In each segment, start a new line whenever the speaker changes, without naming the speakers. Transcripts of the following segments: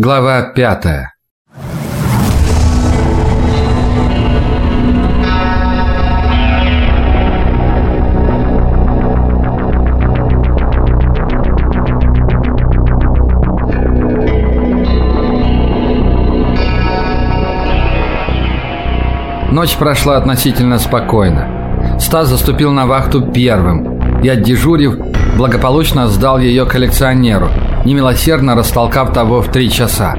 Глава пятая. Ночь прошла относительно спокойно. Стас заступил на вахту первым. И, отдежурив, благополучно сдал ее коллекционеру, немилосердно растолкав того в три часа.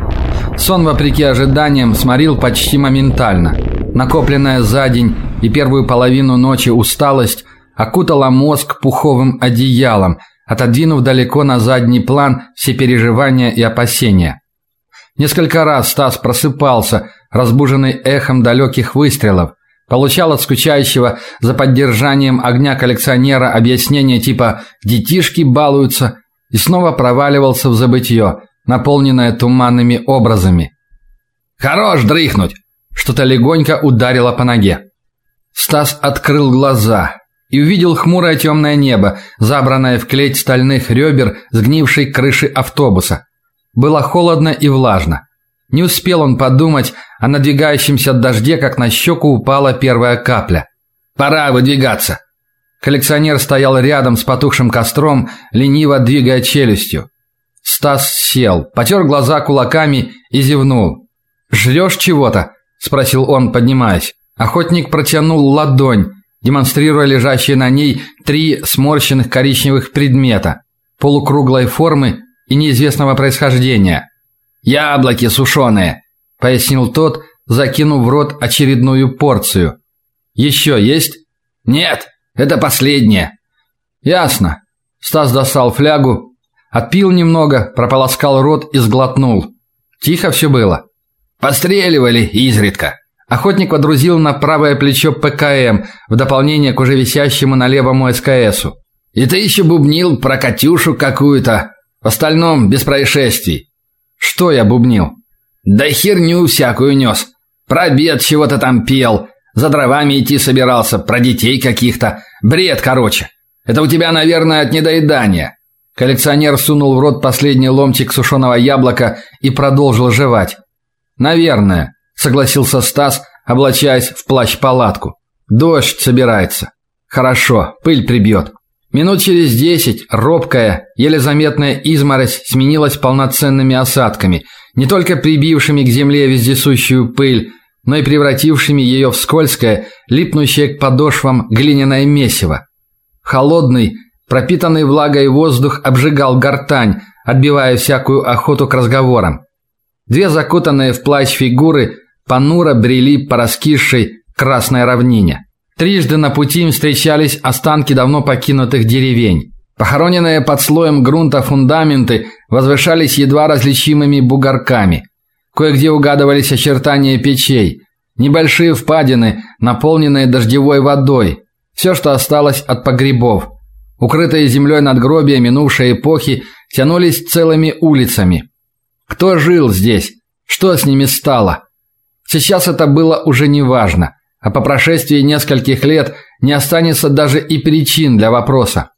Сон, вопреки ожиданиям, сморил почти моментально. Накопленная за день и первую половину ночи усталость окутала мозг пуховым одеялом, отодвинув далеко на задний план все переживания и опасения. Несколько раз Стас просыпался, разбуженный эхом далеких выстрелов, получал от скучающего за поддержанием огня коллекционера объяснения типа «детишки балуются» и снова проваливался в забытье, наполненное туманными образами. «Хорош дрыхнуть!» Что-то легонько ударило по ноге. Стас открыл глаза и увидел хмурое темное небо, забранное в клеть стальных ребер сгнившей крыши автобуса. Было холодно и влажно. Не успел он подумать о надвигающемся дожде, как на щеку упала первая капля. «Пора выдвигаться!» Коллекционер стоял рядом с потухшим костром, лениво двигая челюстью. Стас сел, потер глаза кулаками и зевнул. «Жрешь чего-то?» – спросил он, поднимаясь. Охотник протянул ладонь, демонстрируя лежащие на ней три сморщенных коричневых предмета, полукруглой формы и неизвестного происхождения. «Яблоки сушеные», – пояснил тот, закинув в рот очередную порцию. «Еще есть?» «Нет, это последнее». «Ясно». Стас достал флягу, отпил немного, прополоскал рот и сглотнул. Тихо все было. «Постреливали изредка». Охотник водрузил на правое плечо ПКМ в дополнение к уже висящему на левому СКСу. «И ты еще бубнил про Катюшу какую-то. В остальном без происшествий». Что я бубнил? Да херню всякую нес. Про обед чего-то там пел, за дровами идти собирался, про детей каких-то. Бред, короче. Это у тебя, наверное, от недоедания. Коллекционер сунул в рот последний ломтик сушеного яблока и продолжил жевать. Наверное, согласился Стас, облачаясь в плащ-палатку. Дождь собирается. Хорошо, пыль прибьет. Минут через десять робкая, еле заметная изморозь сменилась полноценными осадками, не только прибившими к земле вездесущую пыль, но и превратившими ее в скользкое, липнущее к подошвам глиняное месиво. Холодный, пропитанный влагой воздух обжигал гортань, отбивая всякую охоту к разговорам. Две закутанные в плащ фигуры понуро брели по раскисшей красной равнине. Трижды на пути им встречались останки давно покинутых деревень. Похороненные под слоем грунта фундаменты возвышались едва различимыми бугорками. Кое-где угадывались очертания печей, небольшие впадины, наполненные дождевой водой. Все, что осталось от погребов. Укрытые землей надгробия минувшей эпохи тянулись целыми улицами. Кто жил здесь? Что с ними стало? Сейчас это было уже неважно а по прошествии нескольких лет не останется даже и причин для вопроса.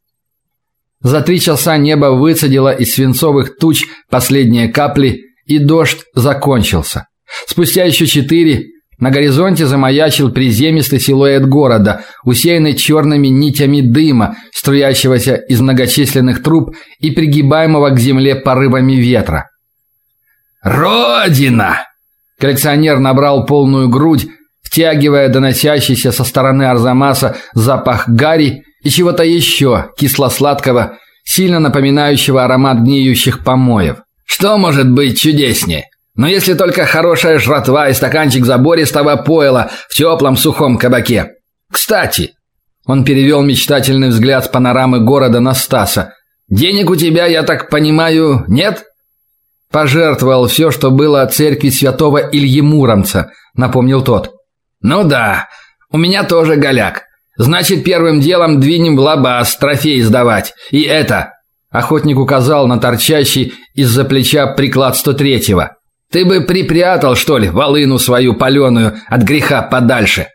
За три часа небо выцедило из свинцовых туч последние капли, и дождь закончился. Спустя еще четыре на горизонте замаячил приземистый силуэт города, усеянный черными нитями дыма, струящегося из многочисленных труб и пригибаемого к земле порывами ветра. «Родина!» Коллекционер набрал полную грудь, втягивая доносящийся со стороны Арзамаса запах гари и чего-то еще кисло-сладкого, сильно напоминающего аромат гниющих помоев. Что может быть чудеснее? Но если только хорошая жратва и стаканчик забористого пойла в теплом сухом кабаке. Кстати, он перевел мечтательный взгляд с панорамы города на Стаса. Денег у тебя, я так понимаю, нет? Пожертвовал все, что было от церкви святого Ильи Муромца, напомнил тот. Ну да, у меня тоже голяк. Значит, первым делом двинем в лабаз трофей сдавать. И это, охотник указал на торчащий из-за плеча приклад 103-го. Ты бы припрятал, что ли, волыну свою паленую от греха подальше.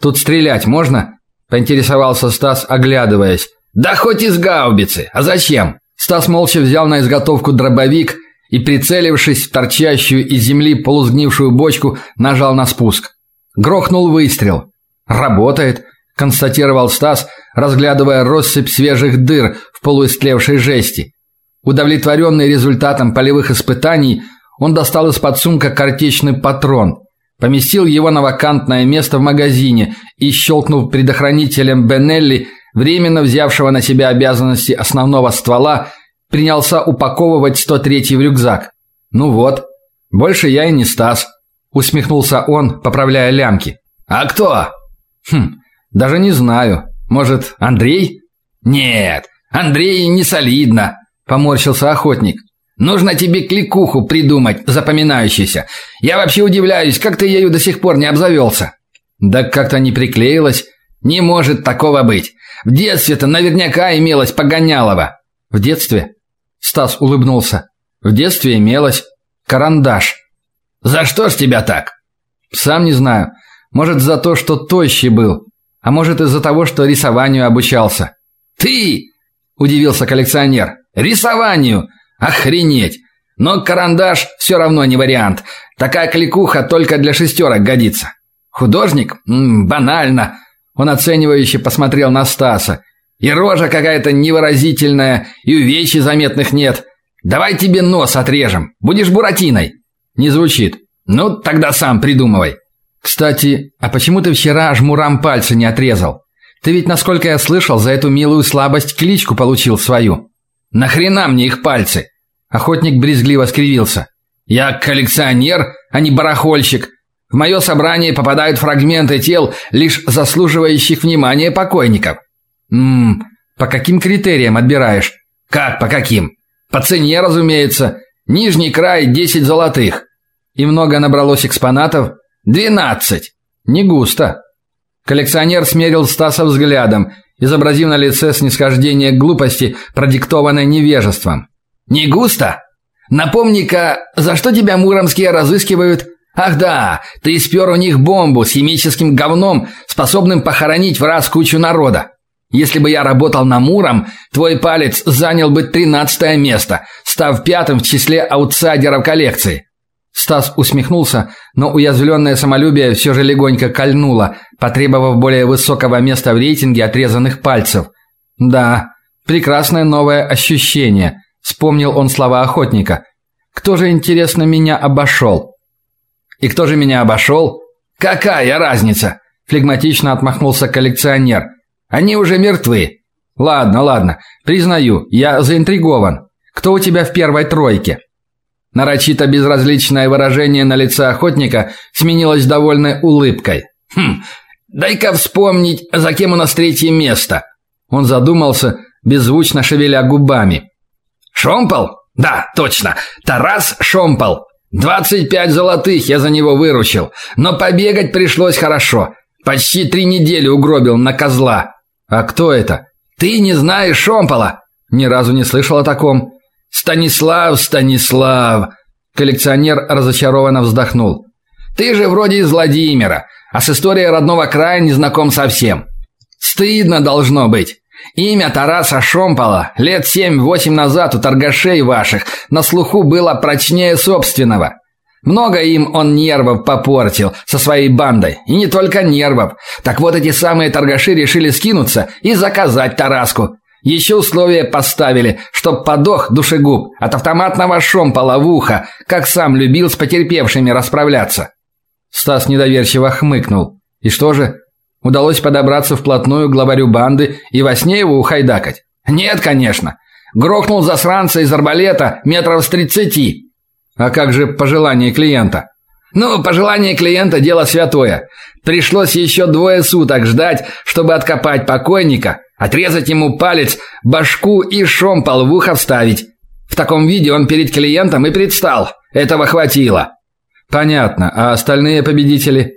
Тут стрелять можно? поинтересовался Стас, оглядываясь. Да хоть из гаубицы. А зачем? Стас молча взял на изготовку дробовик и, прицелившись в торчащую из земли полузгнившую бочку, нажал на спуск. Грохнул выстрел. «Работает», – констатировал Стас, разглядывая россыпь свежих дыр в полуистлевшей жести. Удовлетворенный результатом полевых испытаний, он достал из-под сумка картечный патрон, поместил его на вакантное место в магазине и, щелкнув предохранителем Бенелли, временно взявшего на себя обязанности основного ствола, принялся упаковывать 103-й в рюкзак. «Ну вот, больше я и не Стас», – усмехнулся он, поправляя лямки. «А кто?» «Хм, даже не знаю. Может, Андрей?» «Нет, Андрей не солидно», – поморщился охотник. Нужно тебе кликуху придумать, запоминающуюся. Я вообще удивляюсь, как ты ею до сих пор не обзавелся». «Да как-то не приклеилась. Не может такого быть. В детстве-то наверняка имелась погонялова». «В детстве?» Стас улыбнулся. «В детстве имелась. Карандаш». «За что ж тебя так?» «Сам не знаю. Может, за то, что тощий был. А может, из-за того, что рисованию обучался». «Ты?» – удивился коллекционер. «Рисованию? Охренеть! Но карандаш все равно не вариант. Такая кликуха только для шестерок годится. Художник? М -м, банально. Он оценивающе посмотрел на Стаса. И рожа какая-то невыразительная, и увечий заметных нет. Давай тебе нос отрежем. Будешь буратиной. Не звучит. Ну, тогда сам придумывай. Кстати, а почему ты вчера жмурам пальцы не отрезал? Ты ведь, насколько я слышал, за эту милую слабость кличку получил свою. Нахрена мне их пальцы? Охотник брезгливо скривился. Я коллекционер, а не барахольщик. В мое собрание попадают фрагменты тел, лишь заслуживающих внимания покойников. Мм, по каким критериям отбираешь? Как по каким? По цене, разумеется. Нижний край 10 золотых. И много набралось экспонатов? 12. Не густо. Коллекционер смерил Стаса взглядом изобразив на лице снисхождение глупости, продиктованной невежеством. «Не густо? Напомни-ка, за что тебя муромские разыскивают?» «Ах да, ты спер у них бомбу с химическим говном, способным похоронить в раз кучу народа. Если бы я работал на Муром, твой палец занял бы тринадцатое место, став пятым в числе аутсайдеров коллекции. Стас усмехнулся, но уязвленное самолюбие все же легонько кольнуло, потребовав более высокого места в рейтинге отрезанных пальцев. Да, прекрасное новое ощущение, вспомнил он слова охотника. Кто же интересно меня обошел?» И кто же меня обошел?» Какая разница? флегматично отмахнулся коллекционер. Они уже мертвы. Ладно, ладно, признаю, я заинтригован. Кто у тебя в первой тройке? Нарочито безразличное выражение на лице охотника сменилось довольной улыбкой. Хм. Дай-ка вспомнить, за кем у нас третье место. Он задумался, беззвучно шевеля губами. Шомпол? Да, точно. Тарас Шомпол. Двадцать пять золотых я за него выручил, но побегать пришлось хорошо. Почти три недели угробил на козла. А кто это? Ты не знаешь Шомпола? Ни разу не слышал о таком. Станислав, Станислав, коллекционер разочарованно вздохнул. Ты же вроде из Владимира, а с историей родного края не знаком совсем. Стыдно должно быть. Имя Тараса Шомпола лет семь-восемь назад у торгашей ваших на слуху было прочнее собственного. Много им он нервов попортил со своей бандой, и не только нервов. Так вот эти самые торгаши решили скинуться и заказать Тараску. Еще условие поставили, чтоб подох душегуб от автоматного шомпола в ухо, как сам любил с потерпевшими расправляться. Стас недоверчиво хмыкнул. И что же? Удалось подобраться вплотную к главарю банды и во сне его ухайдакать? Нет, конечно. Грохнул засранца из арбалета метров с тридцати. А как же пожелание клиента? Ну, пожелание клиента дело святое. Пришлось еще двое суток ждать, чтобы откопать покойника, Отрезать ему палец, башку и шомпол в ухо вставить. В таком виде он перед клиентом и предстал. Этого хватило. Понятно. А остальные победители?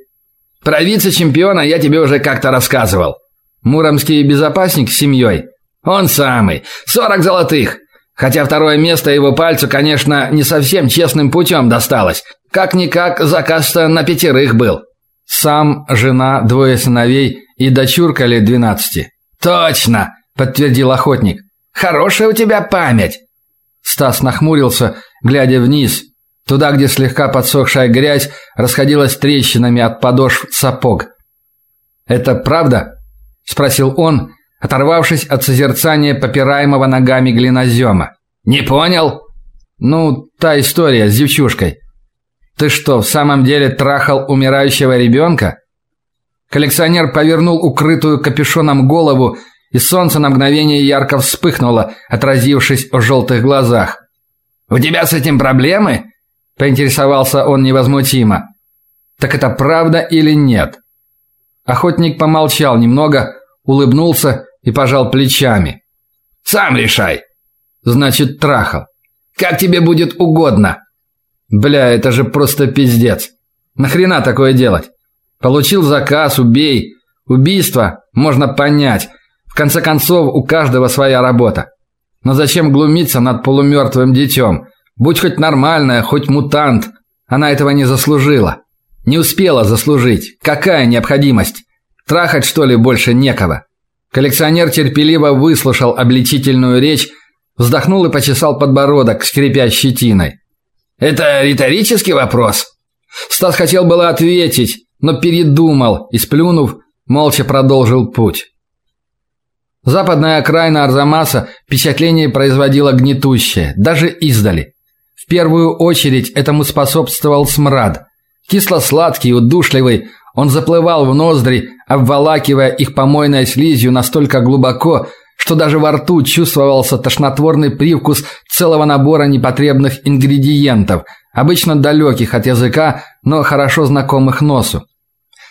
Про вице-чемпиона я тебе уже как-то рассказывал. Муромский безопасник с семьей? Он самый. Сорок золотых. Хотя второе место его пальцу, конечно, не совсем честным путем досталось. Как-никак заказ-то на пятерых был. Сам, жена, двое сыновей и дочурка лет двенадцати. Точно, подтвердил охотник. Хорошая у тебя память. Стас нахмурился, глядя вниз, туда, где слегка подсохшая грязь расходилась трещинами от подошв сапог. «Это правда?» – спросил он, оторвавшись от созерцания попираемого ногами глинозема. «Не понял?» «Ну, та история с девчушкой. Ты что, в самом деле трахал умирающего ребенка?» Коллекционер повернул укрытую капюшоном голову, и солнце на мгновение ярко вспыхнуло, отразившись в желтых глазах. «У тебя с этим проблемы?» – поинтересовался он невозмутимо. «Так это правда или нет?» Охотник помолчал немного, улыбнулся и пожал плечами. «Сам решай!» «Значит, трахал. Как тебе будет угодно!» «Бля, это же просто пиздец! Нахрена такое делать?» Получил заказ, убей. Убийство можно понять. В конце концов, у каждого своя работа. Но зачем глумиться над полумертвым детем? Будь хоть нормальная, хоть мутант. Она этого не заслужила. Не успела заслужить. Какая необходимость? Трахать, что ли, больше некого? Коллекционер терпеливо выслушал обличительную речь, вздохнул и почесал подбородок, скрипя щетиной. «Это риторический вопрос?» Стас хотел было ответить, но передумал и, сплюнув, молча продолжил путь. Западная окраина Арзамаса впечатление производила гнетущее, даже издали. В первую очередь этому способствовал смрад. Кисло-сладкий, удушливый, он заплывал в ноздри, обволакивая их помойной слизью настолько глубоко, что даже во рту чувствовался тошнотворный привкус целого набора непотребных ингредиентов, обычно далеких от языка, но хорошо знакомых носу.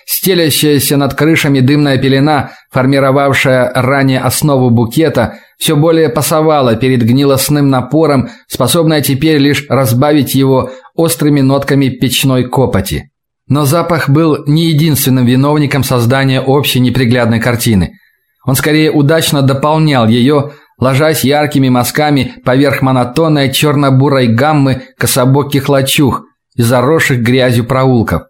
Стелящаяся над крышами дымная пелена, формировавшая ранее основу букета, все более пасовала перед гнилостным напором, способная теперь лишь разбавить его острыми нотками печной копоти. Но запах был не единственным виновником создания общей неприглядной картины. Он скорее удачно дополнял ее, ложась яркими мазками поверх монотонной черно-бурой гаммы кособоких лачуг и заросших грязью проулков.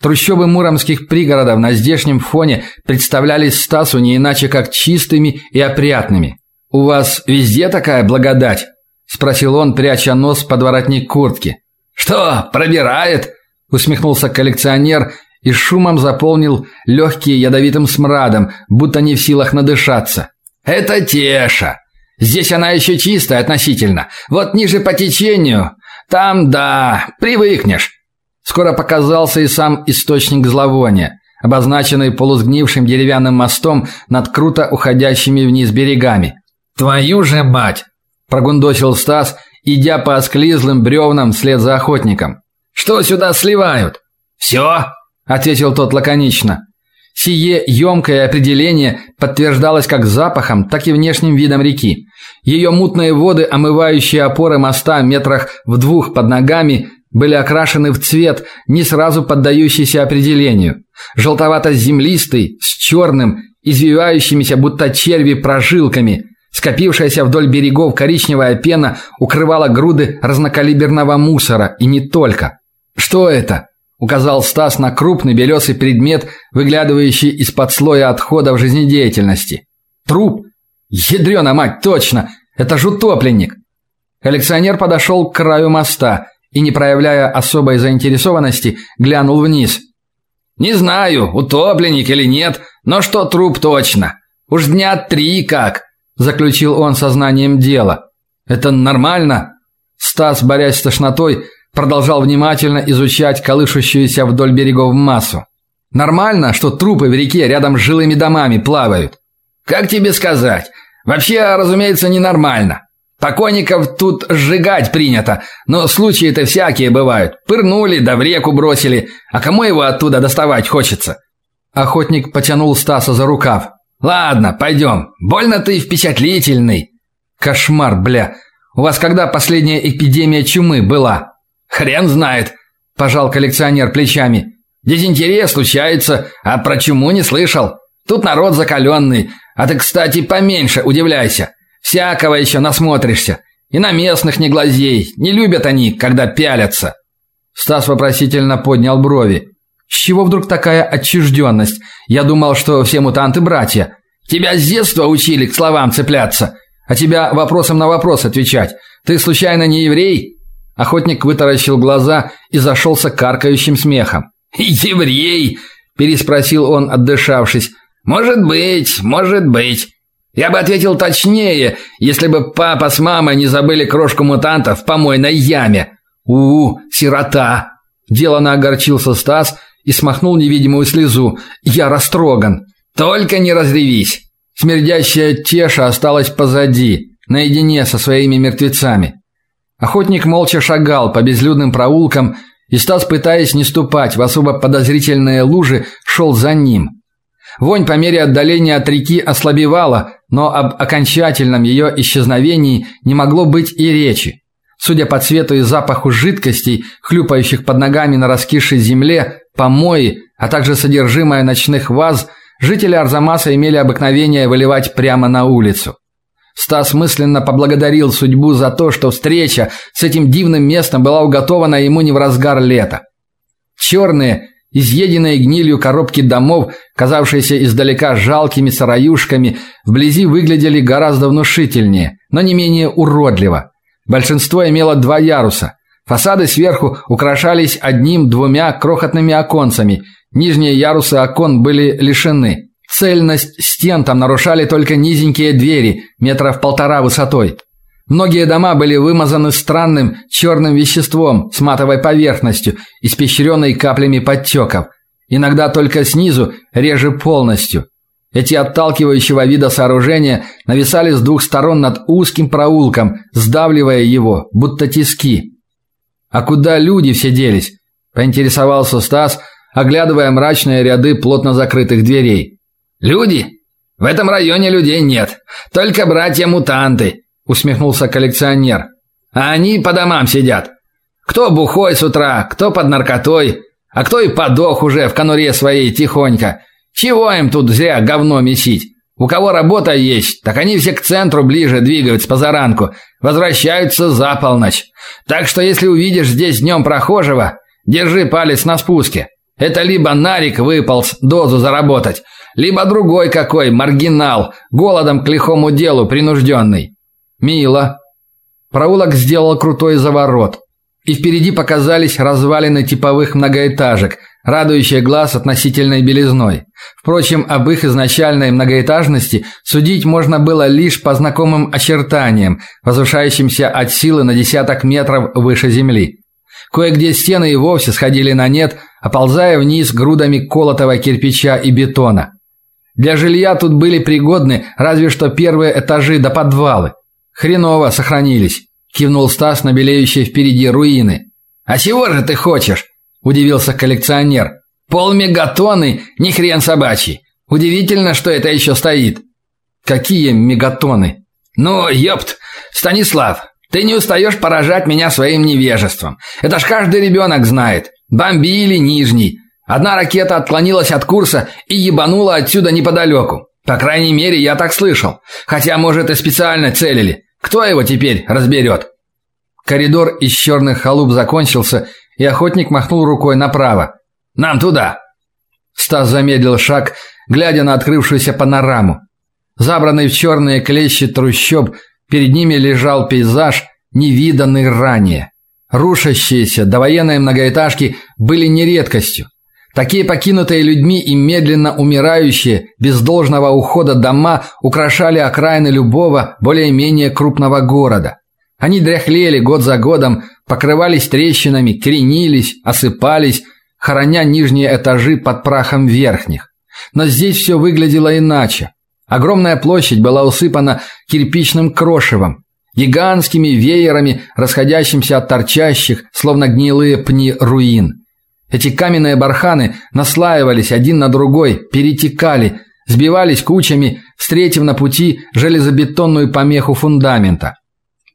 Трущобы муромских пригородов на здешнем фоне представлялись Стасу не иначе как чистыми и опрятными. «У вас везде такая благодать?» – спросил он, пряча нос под воротник куртки. «Что, пробирает?» – усмехнулся коллекционер и шумом заполнил легкие ядовитым смрадом, будто не в силах надышаться. «Это Теша. Здесь она еще чистая относительно. Вот ниже по течению. Там, да, привыкнешь. Скоро показался и сам источник зловония, обозначенный полусгнившим деревянным мостом над круто уходящими вниз берегами. «Твою же мать!» – прогундосил Стас, идя по осклизлым бревнам вслед за охотником. «Что сюда сливают?» «Все!» – ответил тот лаконично. Сие емкое определение подтверждалось как запахом, так и внешним видом реки. Ее мутные воды, омывающие опоры моста метрах в двух под ногами, были окрашены в цвет, не сразу поддающийся определению. Желтовато-землистый, с черным, извивающимися будто черви прожилками. Скопившаяся вдоль берегов коричневая пена укрывала груды разнокалиберного мусора, и не только. «Что это?» – указал Стас на крупный белесый предмет, выглядывающий из-под слоя отходов жизнедеятельности. «Труп? Ядрена мать, точно! Это же утопленник!» Коллекционер подошел к краю моста – и, не проявляя особой заинтересованности, глянул вниз. «Не знаю, утопленник или нет, но что труп точно. Уж дня три как», – заключил он сознанием дела. «Это нормально?» Стас, борясь с тошнотой, продолжал внимательно изучать колышущуюся вдоль берегов массу. «Нормально, что трупы в реке рядом с жилыми домами плавают?» «Как тебе сказать? Вообще, разумеется, ненормально. Покойников тут сжигать принято, но случаи-то всякие бывают. Пырнули, да в реку бросили. А кому его оттуда доставать хочется? Охотник потянул Стаса за рукав. Ладно, пойдем. Больно ты впечатлительный. Кошмар, бля. У вас когда последняя эпидемия чумы была? Хрен знает, пожал коллекционер плечами. Дизентерия случается, а про чуму не слышал. Тут народ закаленный. А ты, кстати, поменьше удивляйся. Всякого еще насмотришься. И на местных не глазей. Не любят они, когда пялятся. Стас вопросительно поднял брови. С чего вдруг такая отчужденность? Я думал, что все мутанты братья. Тебя с детства учили к словам цепляться, а тебя вопросом на вопрос отвечать. Ты случайно не еврей?» Охотник вытаращил глаза и зашелся каркающим смехом.
«Еврей?» – переспросил он, отдышавшись. «Может быть, может быть. Я бы ответил точнее, если бы папа с мамой не забыли крошку мутанта в помойной яме. У, -у сирота!» Делано огорчился Стас и смахнул невидимую слезу. «Я растроган. Только не разревись!» Смердящая теша осталась позади, наедине со своими мертвецами. Охотник молча шагал по безлюдным проулкам, и Стас, пытаясь не ступать в особо подозрительные лужи, шел за ним. Вонь по мере отдаления от реки ослабевала, но об окончательном ее исчезновении не могло быть и речи. Судя по цвету и запаху жидкостей, хлюпающих под ногами на раскисшей земле, помои, а также содержимое ночных ваз, жители Арзамаса имели обыкновение выливать прямо на улицу. Стас мысленно поблагодарил судьбу за то, что встреча с этим дивным местом была уготована ему не в разгар лета. Черные, изъеденные гнилью коробки домов, казавшиеся издалека жалкими сараюшками, вблизи выглядели гораздо внушительнее, но не менее уродливо. Большинство имело два яруса. Фасады сверху украшались одним-двумя крохотными оконцами. Нижние ярусы окон были лишены. Цельность стен там нарушали только низенькие двери, метров полтора высотой. Многие дома были вымазаны странным черным веществом с матовой поверхностью, испещренной каплями подтеков. Иногда только снизу, реже полностью. Эти отталкивающего вида сооружения нависали с двух сторон над узким проулком, сдавливая его, будто тиски. А куда люди все делись? поинтересовался Стас, оглядывая мрачные ряды плотно закрытых дверей. Люди? В этом районе людей нет, только братья-мутанты, усмехнулся коллекционер. А они по домам сидят. Кто бухой с утра, кто под наркотой, а кто и подох уже в конуре своей тихонько. Чего им тут зря говно месить? У кого работа есть, так они все к центру ближе двигаются по заранку, возвращаются за полночь. Так что если увидишь здесь днем прохожего, держи палец на спуске. Это либо Нарик выполз дозу заработать, либо другой какой маргинал, голодом к лихому делу принужденный. Мило. Проулок сделал крутой заворот, и впереди показались развалины типовых многоэтажек, радующие глаз относительной белизной. Впрочем, об их изначальной многоэтажности судить можно было лишь по знакомым очертаниям, возвышающимся от силы на десяток метров выше земли. Кое-где стены и вовсе сходили на нет, оползая вниз грудами колотого кирпича и бетона. Для жилья тут были пригодны разве что первые этажи до подвалы. Хреново сохранились, кивнул Стас на белеющие впереди руины. А чего же ты хочешь? удивился коллекционер. Полмегатонны, ни хрен собачий. Удивительно, что это еще стоит. Какие мегатоны? Ну, ёпт, Станислав, ты не устаешь поражать меня своим невежеством. Это ж каждый ребенок знает. Бомбили Нижний. Одна ракета отклонилась от курса и ебанула отсюда неподалеку. По крайней мере, я так слышал. Хотя, может, и специально целили. Кто его теперь разберет?» Коридор из черных халуп закончился, и охотник махнул рукой направо. «Нам туда!» Стас замедлил шаг, глядя на открывшуюся панораму. Забранный в черные клещи трущоб, перед ними лежал пейзаж, невиданный ранее. Рушащиеся довоенные многоэтажки были не редкостью. Такие покинутые людьми и медленно умирающие без должного ухода дома украшали окраины любого более-менее крупного города. Они дряхлели год за годом, покрывались трещинами, кренились, осыпались, хороня нижние этажи под прахом верхних. Но здесь все выглядело иначе. Огромная площадь была усыпана кирпичным крошевом, гигантскими веерами, расходящимся от торчащих, словно гнилые пни руин. Эти каменные барханы наслаивались один на другой, перетекали, сбивались кучами, встретив на пути железобетонную помеху фундамента.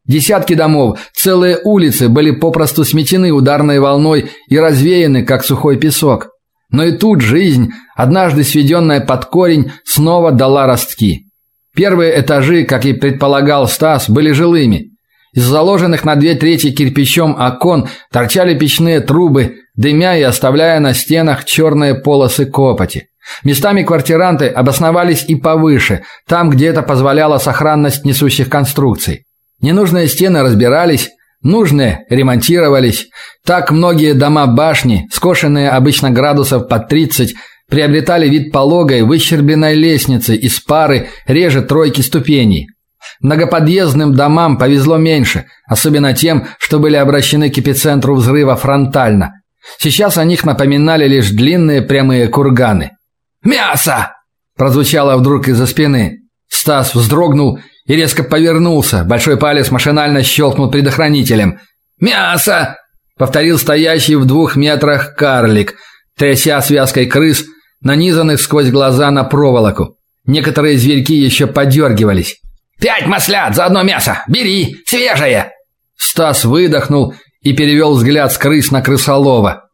Десятки домов, целые улицы были попросту сметены ударной волной и развеяны, как сухой песок. Но и тут жизнь, однажды сведенная под корень, снова дала ростки. Первые этажи, как и предполагал Стас, были жилыми. Из заложенных на две трети кирпичом окон торчали печные трубы, дымя и оставляя на стенах черные полосы копоти. Местами квартиранты обосновались и повыше, там, где это позволяла сохранность несущих конструкций.
Ненужные стены разбирались, нужные ремонтировались. Так многие дома-башни, скошенные обычно градусов под 30, приобретали вид пологой выщербленной лестницы из пары реже тройки ступеней. Многоподъездным домам повезло меньше, особенно тем, что были обращены к эпицентру взрыва фронтально. Сейчас о них напоминали лишь длинные прямые курганы.
«Мясо!»
– прозвучало вдруг из-за спины. Стас вздрогнул и резко повернулся. Большой палец машинально щелкнул предохранителем.
«Мясо!»
– повторил стоящий в двух метрах карлик, тряся связкой крыс, нанизанных сквозь глаза на проволоку. Некоторые зверьки еще подергивались.
«Пять маслят за одно мясо! Бери! Свежее!»
Стас выдохнул и перевел взгляд с крыс на крысолова.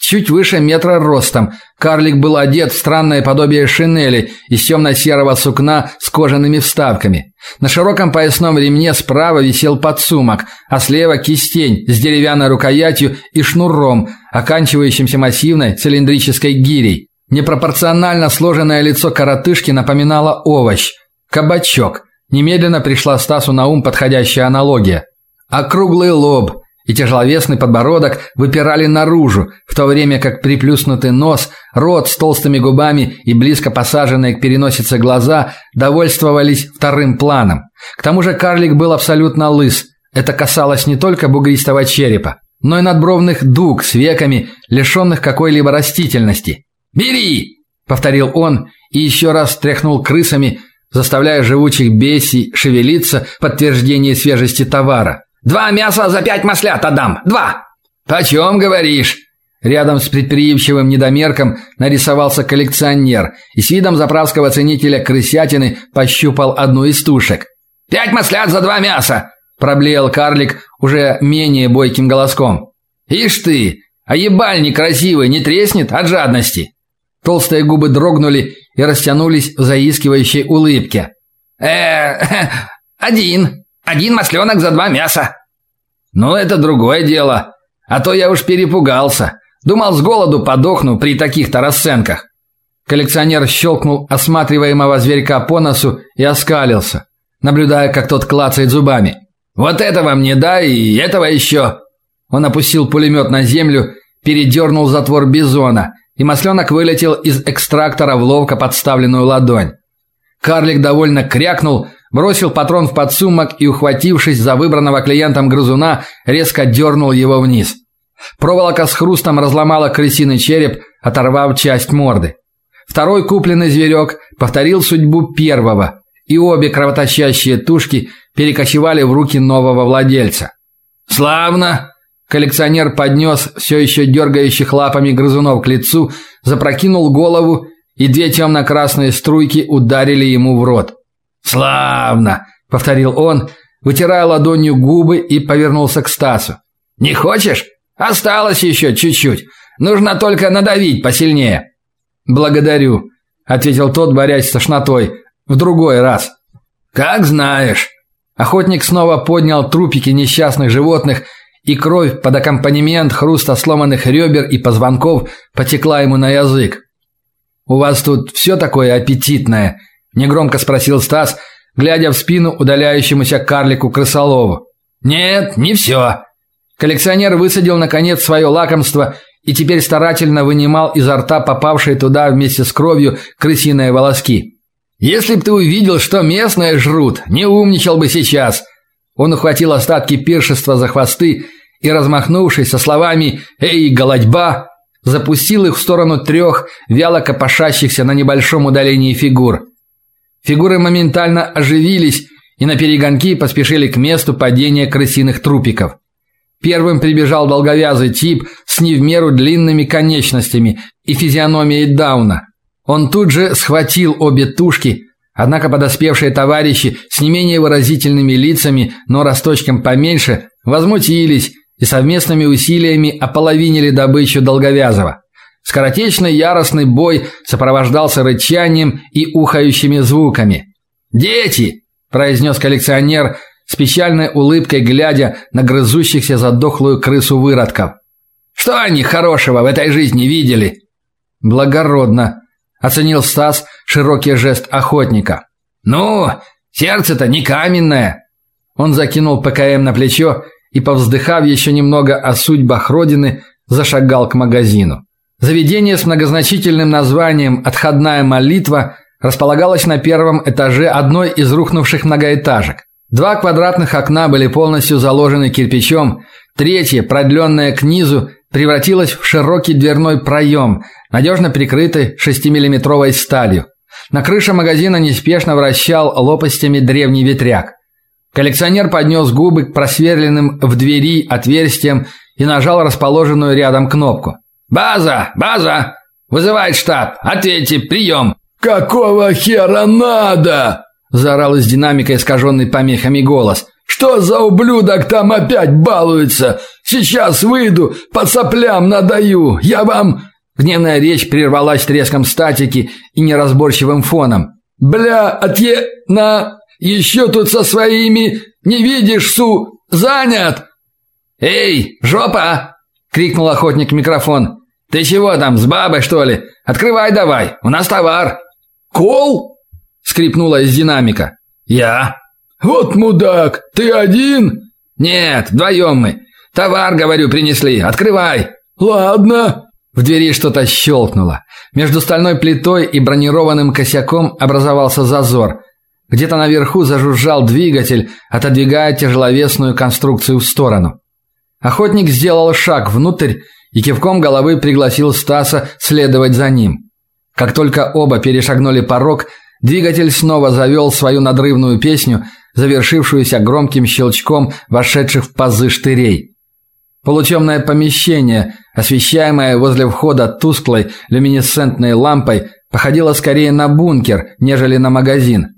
Чуть выше метра ростом, карлик был одет в странное подобие шинели из темно-серого сукна с кожаными вставками. На широком поясном ремне справа висел подсумок, а слева кистень с деревянной рукоятью и шнуром, оканчивающимся массивной цилиндрической гирей. Непропорционально сложенное лицо коротышки напоминало овощ – кабачок. Немедленно пришла Стасу на ум подходящая аналогия. Округлый лоб и тяжеловесный подбородок выпирали наружу, в то время как приплюснутый нос, рот с толстыми губами и близко посаженные к переносице глаза довольствовались вторым планом. К тому же карлик был абсолютно лыс. Это касалось не только бугристого черепа, но и надбровных дуг с веками, лишенных какой-либо растительности.
«Бери!»
– повторил он и еще раз тряхнул крысами, заставляя живучих бесий шевелиться подтверждение свежести товара.
«Два мяса за пять маслят отдам! Два!»
«Почем говоришь?» Рядом с предприимчивым недомерком нарисовался коллекционер и с видом заправского ценителя крысятины пощупал одну из тушек.
«Пять маслят за два мяса!»
– проблеял карлик уже менее бойким голоском.
«Ишь ты! А ебальник красивый не треснет от жадности!»
Толстые губы дрогнули и растянулись в заискивающей улыбке.
э один. Один масленок за два мяса».
«Ну, это другое дело. А то я уж перепугался. Думал, с голоду подохну при таких-то расценках». Коллекционер щелкнул осматриваемого зверька по носу и оскалился, наблюдая, как тот клацает зубами. «Вот этого мне дай и этого еще!» Он опустил пулемет на землю, передернул затвор бизона – и масленок вылетел из экстрактора в ловко подставленную ладонь. Карлик довольно крякнул, бросил патрон в подсумок и, ухватившись за выбранного клиентом грызуна, резко дернул его вниз. Проволока с хрустом разломала крысиный череп, оторвав часть морды. Второй купленный зверек повторил судьбу первого, и обе кровоточащие тушки перекочевали в руки нового владельца. «Славно!» Коллекционер поднес все еще дергающих лапами грызунов к лицу, запрокинул голову, и две темно-красные струйки ударили ему в рот. «Славно!» – повторил он, вытирая ладонью губы и повернулся к Стасу. «Не хочешь? Осталось еще чуть-чуть. Нужно только надавить посильнее». «Благодарю», – ответил тот, борясь с тошнотой. «В другой раз». «Как знаешь». Охотник снова поднял трупики несчастных животных и кровь под аккомпанемент хруста сломанных ребер и позвонков потекла ему на язык. «У вас тут все такое аппетитное?» – негромко спросил Стас, глядя в спину удаляющемуся карлику крысолову. «Нет, не все». Коллекционер высадил, наконец, свое лакомство и теперь старательно вынимал изо рта попавшие туда вместе с кровью крысиные волоски. «Если б ты увидел, что местные жрут, не умничал бы сейчас», он ухватил остатки пиршества за хвосты и, размахнувшись со словами «Эй, голодьба!», запустил их в сторону трех вяло копошащихся на небольшом удалении фигур. Фигуры моментально оживились и на перегонки поспешили к месту падения крысиных трупиков. Первым прибежал долговязый тип с не в меру длинными конечностями и физиономией Дауна. Он тут же схватил обе тушки Однако подоспевшие товарищи с не менее выразительными лицами, но росточком поменьше, возмутились и совместными усилиями ополовинили добычу Долговязова. Скоротечный яростный бой сопровождался рычанием и ухающими звуками. «Дети!» – произнес коллекционер с печальной улыбкой, глядя на грызущихся за дохлую крысу выродков. «Что они хорошего в этой жизни видели?» «Благородно», оценил Стас широкий жест охотника. Ну, сердце-то не каменное. Он закинул ПКМ на плечо и, повздыхав еще немного о судьбах Родины, зашагал к магазину. Заведение с многозначительным названием «Отходная молитва» располагалось на первом этаже одной из рухнувших многоэтажек. Два квадратных окна были полностью заложены кирпичом, третье, продленное к низу, превратилось в широкий дверной проем, надежно прикрытый 6-миллиметровой сталью. На крыше магазина неспешно вращал лопастями древний ветряк. Коллекционер поднес губы к просверленным в двери отверстиям и нажал расположенную рядом кнопку. «База! База! Вызывает штаб! Ответьте! Прием!»
«Какого хера надо?» – заорал из динамика искаженный помехами голос. «Что за ублюдок там опять балуется? Сейчас выйду, по соплям надаю. Я вам...»
Гневная речь прервалась треском статики и неразборчивым фоном.
«Бля, отъе... на... еще тут со своими... не видишь, су... занят!»
«Эй, жопа!» – крикнул охотник в микрофон. «Ты чего там, с бабой, что ли? Открывай давай, у нас товар!»
«Кол?» – скрипнула из динамика.
«Я».
«Вот мудак, ты один?»
«Нет, вдвоем мы. Товар, говорю, принесли. Открывай».
«Ладно».
В двери что-то щелкнуло. Между стальной плитой и бронированным косяком образовался зазор. Где-то наверху зажужжал двигатель, отодвигая тяжеловесную конструкцию в сторону. Охотник сделал шаг внутрь и кивком головы пригласил Стаса следовать за ним. Как только оба перешагнули порог, двигатель снова завел свою надрывную песню, завершившуюся громким щелчком вошедших в пазы штырей. Полутемное помещение, освещаемое возле входа тусклой люминесцентной лампой, походило скорее на бункер, нежели на магазин.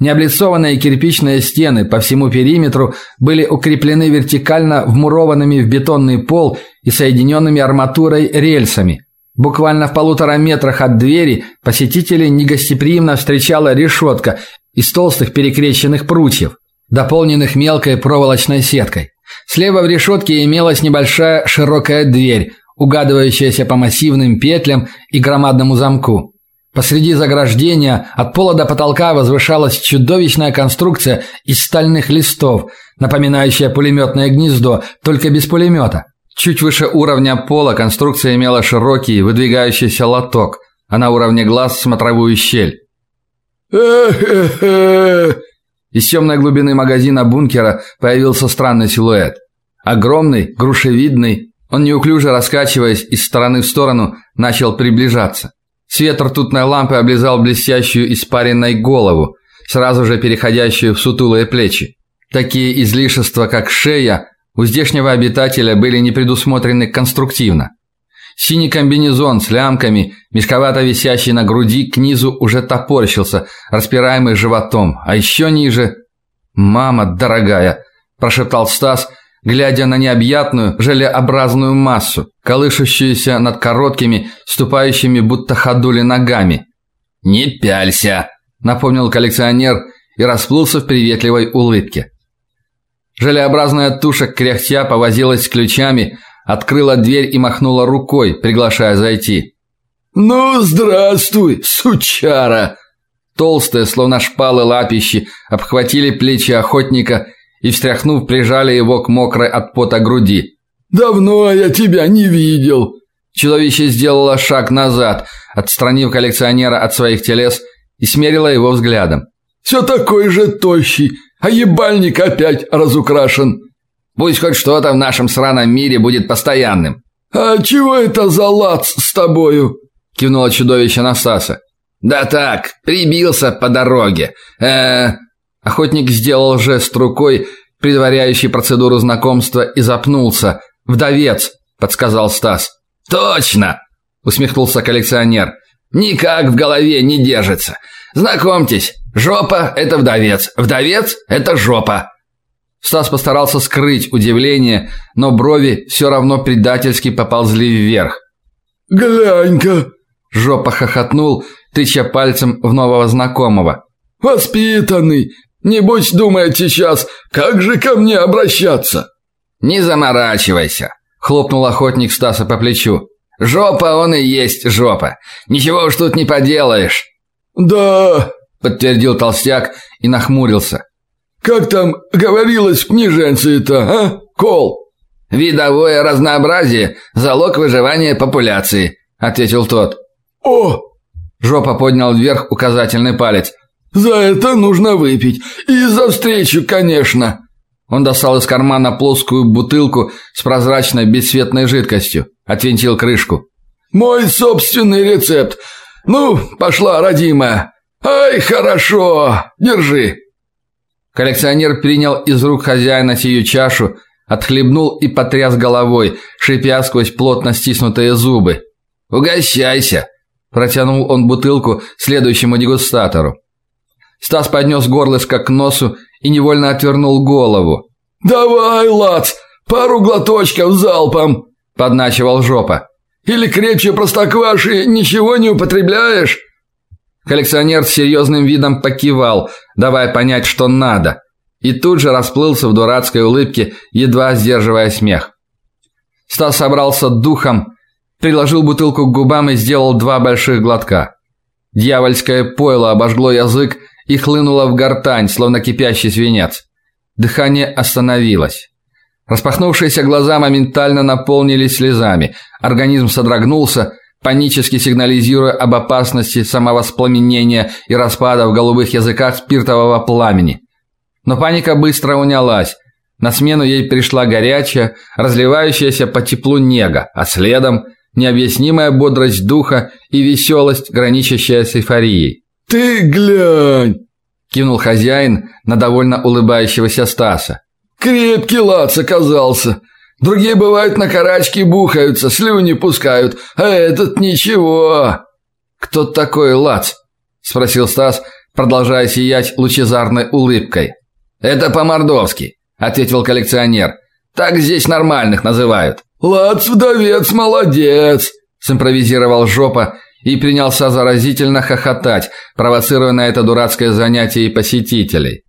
Необлицованные кирпичные стены по всему периметру были укреплены вертикально вмурованными в бетонный пол и соединенными арматурой рельсами. Буквально в полутора метрах от двери посетителей негостеприимно встречала решетка из толстых перекрещенных прутьев, дополненных мелкой проволочной сеткой. Слева в решетке имелась небольшая широкая дверь, угадывающаяся по массивным петлям и громадному замку. Посреди заграждения от пола до потолка возвышалась чудовищная конструкция из стальных листов, напоминающая пулеметное гнездо, только без пулемета. Чуть выше уровня пола конструкция имела широкий выдвигающийся лоток, а на уровне глаз смотровую щель. Из темной глубины магазина бункера появился странный силуэт. Огромный, грушевидный, он неуклюже раскачиваясь из стороны в сторону, начал приближаться. Свет ртутной лампы облизал блестящую испаренной голову, сразу же переходящую в сутулые плечи. Такие излишества, как шея, у здешнего обитателя были не предусмотрены конструктивно. Синий комбинезон с лямками, мешковато висящий на груди, к низу уже топорщился, распираемый животом, а еще ниже "Мама дорогая", прошептал Стас, глядя на необъятную желеобразную массу, колышущуюся над короткими, ступающими будто ходули ногами. "Не пялься", напомнил коллекционер и расплылся в приветливой улыбке. Желеобразная туша кряхтя повозилась с ключами, открыла дверь и махнула рукой, приглашая зайти.
«Ну, здравствуй, сучара!»
Толстые, словно шпалы лапищи, обхватили плечи охотника и, встряхнув, прижали его к мокрой от пота груди.
«Давно я тебя не видел!»
Чудовище сделало шаг назад, отстранив коллекционера от своих телес и смерило его взглядом.
«Все такой же тощий, а ебальник опять разукрашен.
Пусть хоть что-то в нашем сраном мире будет постоянным.
А чего это за лац с тобою?
кивнуло чудовище на Стаса. Да так, прибился по дороге. Э, -э Охотник сделал жест рукой, предваряющий процедуру знакомства и запнулся. Вдовец, подсказал Стас. Точно, усмехнулся коллекционер. Никак в голове не держится. Знакомьтесь, жопа это вдовец, вдовец это жопа. Стас постарался скрыть удивление, но брови все равно предательски поползли вверх.
«Глянь-ка!»
Жопа хохотнул, тыча пальцем в нового знакомого.
«Воспитанный! Небось думает сейчас, как же ко мне обращаться?»
«Не заморачивайся!» – хлопнул охотник Стаса по плечу. «Жопа он и есть жопа. Ничего уж тут не поделаешь».
«Да», –
подтвердил толстяк и нахмурился.
Как там говорилось в книженце-то, а? Кол?»
«Видовое разнообразие – залог выживания популяции», – ответил тот.
«О!»
– Жопа поднял вверх указательный палец.
«За это нужно выпить. И за встречу, конечно!»
Он достал из кармана плоскую бутылку с прозрачной бесцветной жидкостью, отвинтил крышку.
«Мой собственный рецепт. Ну, пошла, родимая. Ай, хорошо. Держи».
Коллекционер принял из рук хозяина сию чашу, отхлебнул и потряс головой, шипя сквозь плотно стиснутые зубы.
«Угощайся!»
– протянул он бутылку следующему дегустатору. Стас поднес горлышко к носу и невольно отвернул голову.
«Давай, Лац, пару глоточков залпом!» – подначивал жопа. «Или крепче простокваши ничего не употребляешь?»
Коллекционер с серьезным видом покивал, давая понять, что надо, и тут же расплылся в дурацкой улыбке, едва сдерживая смех. Стас собрался духом, приложил бутылку к губам и сделал два больших глотка. Дьявольское пойло обожгло язык и хлынуло в гортань, словно кипящий свинец. Дыхание остановилось. Распахнувшиеся глаза моментально наполнились слезами. Организм содрогнулся, панически сигнализируя об опасности самовоспламенения и распада в голубых языках спиртового пламени. Но паника быстро унялась. На смену ей пришла горячая, разливающаяся по теплу нега, а следом необъяснимая бодрость духа и веселость, граничащая с эйфорией.
«Ты глянь!» – кивнул хозяин на довольно улыбающегося Стаса. «Крепкий лац оказался. Другие, бывают, на карачки бухаются, слюни пускают, а этот ничего».
«Кто такой лац?» – спросил Стас, продолжая сиять лучезарной улыбкой.
«Это по-мордовски», – ответил коллекционер. «Так здесь нормальных называют».
«Лац-вдовец молодец!»
– симпровизировал жопа и принялся заразительно хохотать, провоцируя на это дурацкое занятие и посетителей.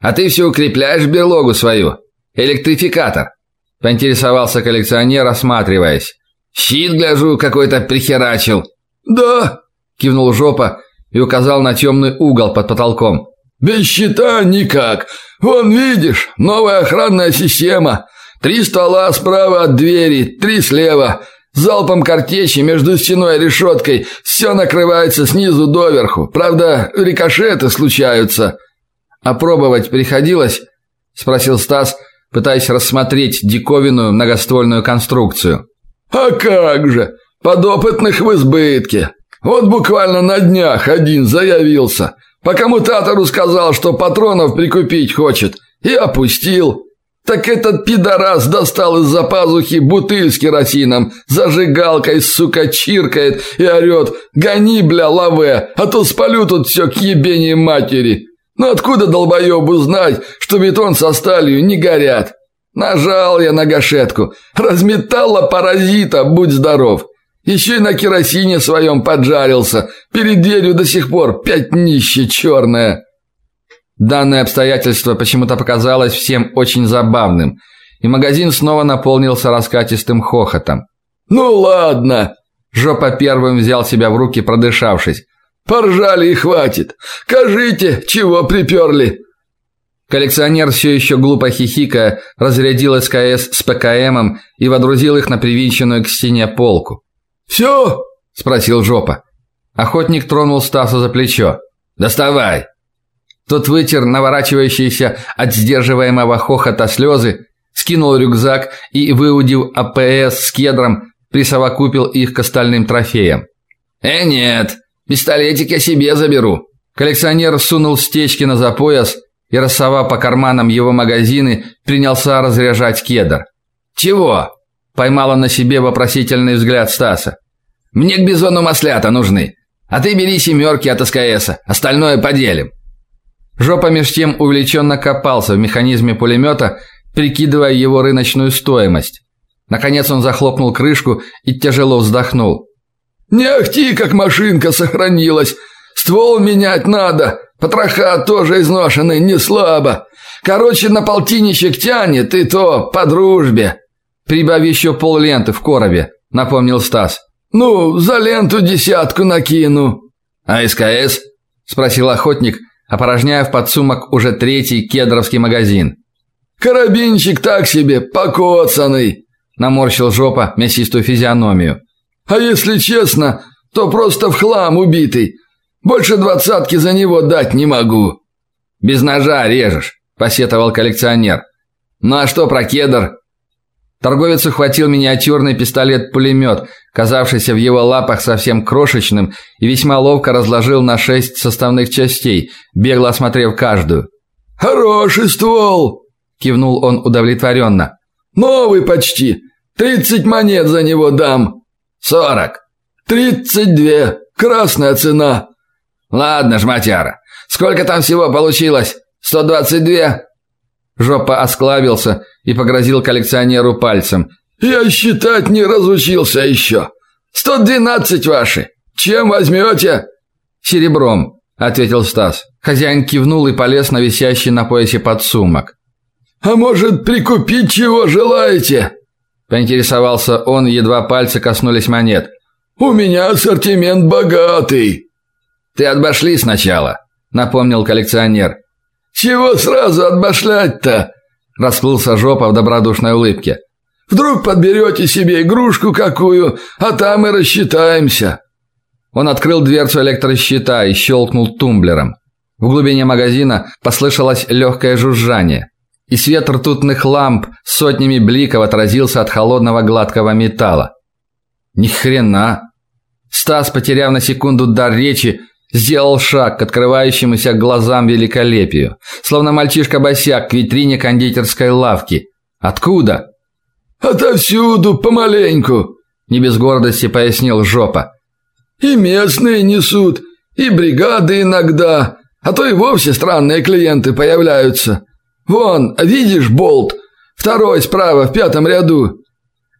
«А ты все укрепляешь берлогу свою? Электрификатор?» – поинтересовался коллекционер, осматриваясь. «Щит, гляжу, какой-то прихерачил».
«Да», –
кивнул жопа и указал на темный угол под потолком.
«Без щита никак. Вон, видишь, новая охранная система. Три стола справа от двери, три слева. Залпом картечи между стеной и решеткой все накрывается снизу доверху. Правда, рикошеты случаются.
Опробовать приходилось? спросил Стас, пытаясь рассмотреть диковинную многоствольную конструкцию.
А как же? Подопытных в избытке. Вот буквально на днях один заявился. По коммутатору сказал, что патронов прикупить хочет, и опустил. Так этот пидорас достал из-за пазухи бутыль с керосином, зажигалкой, сука, чиркает и орет «Гони, бля, лаве, а то спалю тут все к ебени матери!» Ну откуда долбоебу знать, что бетон со сталью не горят? Нажал я на гашетку, разметала паразита, будь здоров. Еще и на керосине своем поджарился, перед дверью до сих пор пять нище черное.
Данное обстоятельство почему-то показалось всем очень забавным, и магазин снова наполнился раскатистым хохотом.
«Ну ладно!»
Жопа первым взял себя в руки, продышавшись.
«Поржали и хватит! Кажите, чего приперли!»
Коллекционер все еще глупо хихикая разрядил СКС с ПКМом и водрузил их на привинченную к стене полку.
«Все?» – спросил Жопа.
Охотник тронул Стаса за плечо.
«Доставай!»
Тот вытер наворачивающиеся от сдерживаемого хохота слезы, скинул рюкзак и, выудив АПС с кедром, присовокупил их к остальным трофеям.
«Э, нет, пистолетик я себе заберу».
Коллекционер сунул стечки на запояс и, рассовав по карманам его магазины, принялся разряжать кедр.
«Чего?»
– поймала на себе вопросительный взгляд Стаса.
«Мне к бизону маслята нужны. А ты бери семерки от СКСа, остальное поделим».
Жопа меж тем увлеченно копался в механизме пулемета, прикидывая его рыночную стоимость. Наконец он захлопнул крышку и тяжело вздохнул.
«Не ахти, как машинка сохранилась! Ствол менять надо, потроха тоже изношены, не слабо. Короче, на полтинничек тянет, и то по дружбе».
«Прибавь еще пол ленты в коробе», — напомнил Стас.
«Ну, за ленту десятку накину».
«А СКС?»
– спросил охотник – опорожняя в подсумок уже третий кедровский магазин.
«Карабинчик так себе, покоцанный!»
наморщил жопа мясистую физиономию.
«А если честно, то просто в хлам убитый. Больше двадцатки за него дать не могу».
«Без ножа режешь», – посетовал коллекционер. «Ну а что про кедр?» Торговец ухватил миниатюрный пистолет-пулемет, казавшийся в его лапах совсем крошечным, и весьма ловко разложил на шесть составных частей, бегло осмотрев каждую.
«Хороший ствол!»
– кивнул он удовлетворенно.
«Новый почти. Тридцать монет за него дам».
«Сорок».
«Тридцать две. Красная цена».
«Ладно, жматяра. Сколько там всего получилось? Сто двадцать две?»
Жопа осклабился и погрозил коллекционеру пальцем.
«Я считать не разучился еще. Сто двенадцать ваши. Чем возьмете?»
«Серебром», — ответил Стас. Хозяин кивнул и полез на висящий на поясе подсумок.
«А может, прикупить чего желаете?»
Поинтересовался он, едва пальцы коснулись монет.
«У меня ассортимент богатый».
«Ты отбашли сначала», — напомнил коллекционер.
«Чего сразу отбашлять-то?»
Расплылся жопа в добродушной улыбке.
«Вдруг подберете себе игрушку какую, а там и рассчитаемся».
Он открыл дверцу электрощита и щелкнул тумблером. В глубине магазина послышалось легкое жужжание, и свет ртутных ламп сотнями бликов отразился от холодного гладкого металла. Ни хрена. Стас, потеряв на секунду дар речи, сделал шаг к открывающемуся глазам великолепию, словно мальчишка-босяк к витрине кондитерской лавки. Откуда?
Отовсюду, помаленьку, не без гордости пояснил Жопа. И местные несут, и бригады иногда, а то и вовсе странные клиенты появляются. Вон, видишь болт? Второй справа в пятом ряду.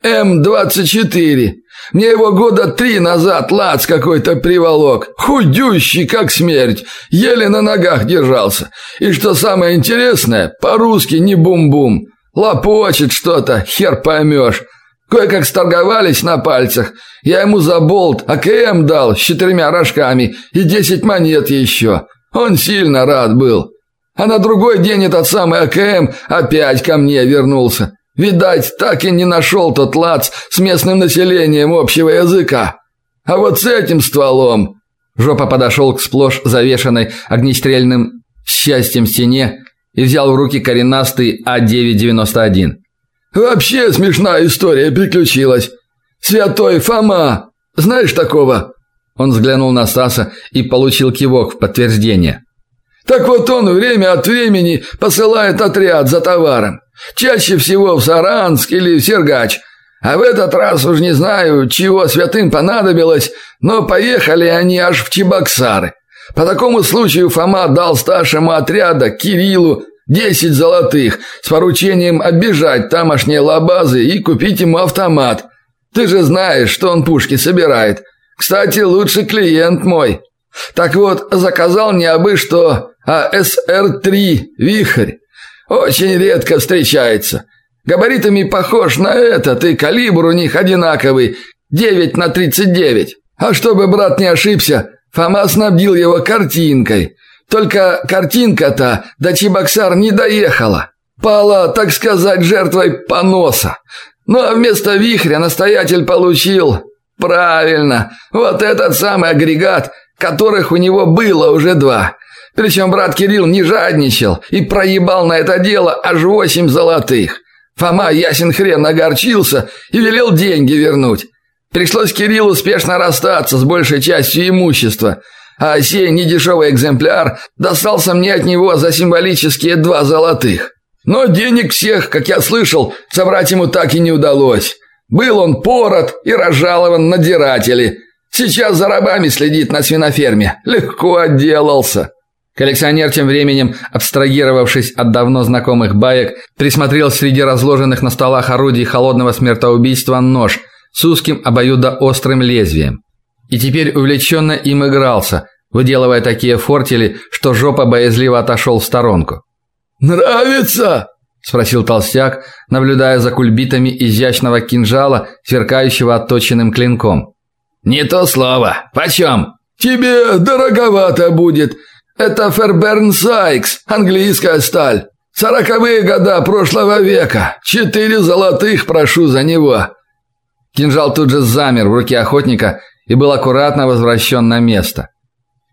М-24. Мне его года три назад лац какой-то приволок. Худющий, как смерть. Еле на ногах держался. И что самое интересное, по-русски не бум-бум. Лопочет что-то, хер поймешь. Кое-как сторговались на пальцах. Я ему за болт АКМ дал с четырьмя рожками и десять монет еще. Он сильно рад был. А на другой день этот самый АКМ опять ко мне вернулся. Видать, так и не нашел тот лац с местным населением общего языка. А вот с этим стволом Жопа подошел к сплошь завешенной огнестрельным счастьем стене и взял в руки коренастый А991. Вообще смешная история приключилась. Святой Фома. Знаешь такого? Он взглянул на Стаса и получил кивок в подтверждение. Так вот он время от времени посылает отряд за товаром. Чаще всего в Саранск или в Сергач. А в этот раз уж не знаю, чего святым понадобилось, но поехали они аж в Чебоксары. По такому случаю Фома дал старшему отряда Кириллу десять золотых с поручением оббежать тамошние лабазы и купить ему автомат. Ты же знаешь, что он пушки собирает. Кстати, лучший клиент мой. Так вот, заказал не абы что, а СР-3 «Вихрь». Очень редко встречается. Габаритами похож на этот, и калибр у них одинаковый – 9 на 39. А чтобы брат не ошибся, Фома снабдил его картинкой. Только картинка-то до Чебоксар не доехала. Пала, так сказать, жертвой поноса. Ну а вместо вихря настоятель получил... Правильно, вот этот самый агрегат, которых у него было уже два. Причем брат Кирилл не жадничал и проебал на это дело аж восемь золотых. Фома ясен хрен огорчился и велел деньги вернуть. Пришлось Кириллу спешно расстаться с большей частью имущества, а сей недешевый экземпляр достался мне от него за символические два золотых. Но денег всех, как я слышал, собрать ему так и не удалось. Был он пород и разжалован надзиратели. Сейчас за рабами следит на свиноферме. Легко отделался. Коллекционер тем временем, абстрагировавшись от давно знакомых баек, присмотрел среди разложенных на столах орудий холодного смертоубийства нож с узким обоюдоострым лезвием. И теперь увлеченно им игрался, выделывая такие фортели, что жопа боязливо отошел в сторонку. «Нравится?» – спросил толстяк, наблюдая за кульбитами изящного кинжала, сверкающего отточенным клинком.
«Не то слово. Почем?»
«Тебе дороговато будет. Это Ферберн Сайкс, английская сталь. Сороковые года прошлого века. Четыре золотых прошу за него».
Кинжал тут же замер в руке охотника и был аккуратно возвращен на место.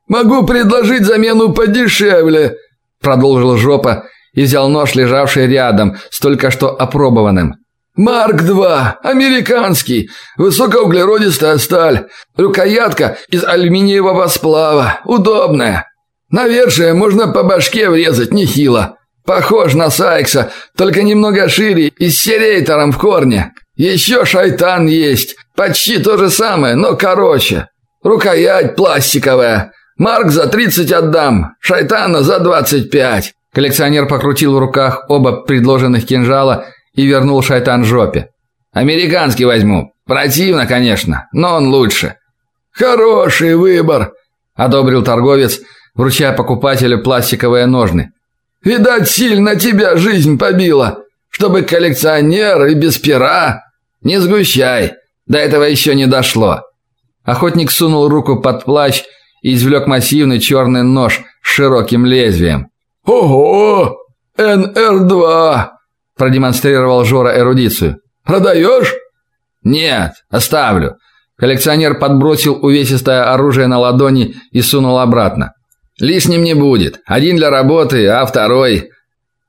«Могу предложить замену подешевле», – продолжил Жопа и взял нож, лежавший рядом, с только что опробованным. Марк-2, американский, высокоуглеродистая сталь, рукоятка из алюминиевого сплава, удобная. Навершие можно по башке врезать нехило. Похож на Сайкса, только немного шире и с серейтором в корне. Еще шайтан есть, почти то же самое, но короче. Рукоять пластиковая. Марк за 30 отдам, шайтана за 25.
Коллекционер покрутил в руках оба предложенных кинжала и вернул шайтан жопе. Американский возьму. Противно, конечно, но он лучше.
Хороший выбор,
одобрил торговец, вручая покупателю пластиковые ножны.
Видать, сильно тебя жизнь побила, чтобы коллекционер и без пера.
Не сгущай. До этого еще не дошло. Охотник сунул руку под плащ и извлек массивный черный нож с широким лезвием.
Ого! НР-2
продемонстрировал Жора эрудицию.
Продаешь?»
«Нет, оставлю». Коллекционер подбросил увесистое оружие на ладони и сунул обратно. «Лишним не будет. Один для работы, а второй...»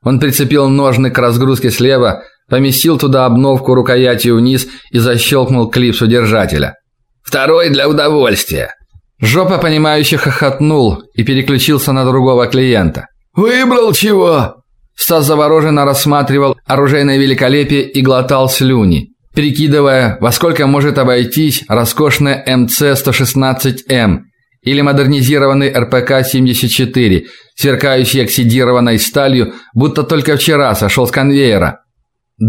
Он прицепил ножны к разгрузке слева, поместил туда обновку рукоятью вниз и защелкнул клипсу держателя. «Второй для удовольствия». Жопа, понимающе хохотнул и переключился на другого клиента.
«Выбрал чего?»
Стас завороженно рассматривал оружейное великолепие и глотал слюни, прикидывая, во сколько может обойтись роскошная МЦ-116М или модернизированный РПК-74, сверкающий оксидированной сталью, будто только вчера сошел с конвейера.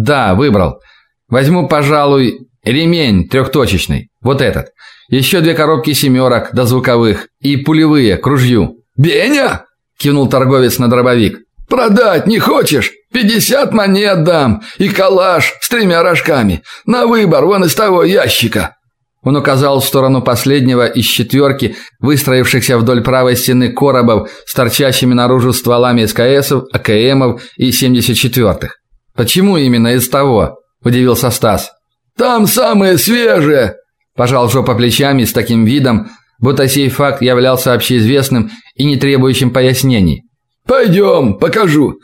Да, выбрал. Возьму, пожалуй, ремень трехточечный, вот этот. Еще две коробки семерок до звуковых и пулевые к ружью.
«Беня!»
– кивнул торговец на дробовик.
Продать не хочешь? Пятьдесят монет дам и калаш с тремя рожками. На выбор вон из того ящика.
Он указал в сторону последнего из четверки, выстроившихся вдоль правой стены коробов с торчащими наружу стволами СКСов, АКМов и 74-х. Почему именно из того? удивился Стас.
Там самые свежие,
пожал жопа плечами с таким видом, будто сей факт являлся общеизвестным и не требующим пояснений.
Пойдем, покажу.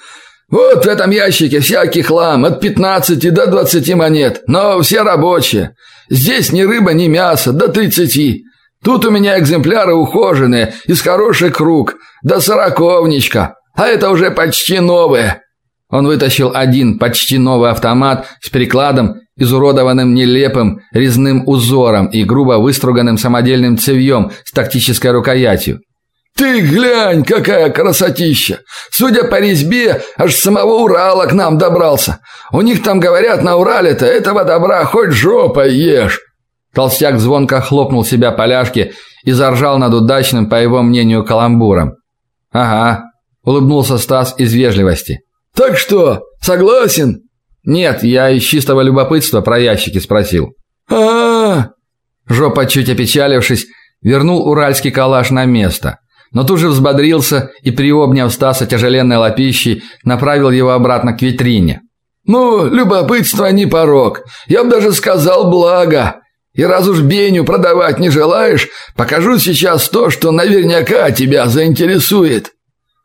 Вот в этом ящике всякий хлам от 15 до 20 монет, но все рабочие. Здесь ни рыба, ни мясо, до 30. Тут у меня экземпляры ухоженные, из хороших рук, до сороковничка, а это уже почти новые.
Он вытащил один почти новый автомат с прикладом, изуродованным нелепым резным узором и грубо выструганным самодельным цевьем с тактической рукоятью.
Ты глянь, какая красотища! Судя по резьбе, аж самого Урала к нам добрался. У них там говорят на Урале-то этого добра хоть жопой ешь.
Толстяк звонко хлопнул себя по ляжке и заржал над удачным, по его мнению, каламбуром. Ага, улыбнулся Стас из вежливости.
Так что, согласен?
Нет, я из чистого любопытства про ящики спросил.
А, -а, -а.
Жопа чуть опечалившись, вернул уральский калаш на место но тут же взбодрился и, приобняв Стаса тяжеленной лапищей, направил его обратно к витрине.
«Ну, любопытство не порог. Я бы даже сказал благо. И раз уж Беню продавать не желаешь, покажу сейчас то, что наверняка тебя заинтересует».